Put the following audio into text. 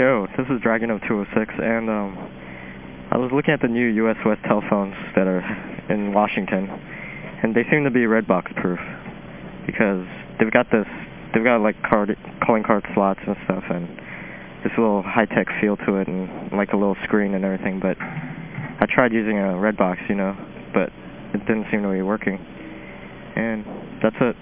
Yo, this is Dragon 206, and um, I was looking at the new US West telephones that are in Washington, and they seem to be Redbox proof because they've got this, they've got like card, calling card slots and stuff, and this little high-tech feel to it, and like a little screen and everything, but I tried using a Redbox, you know, but it didn't seem to be working, and that's it.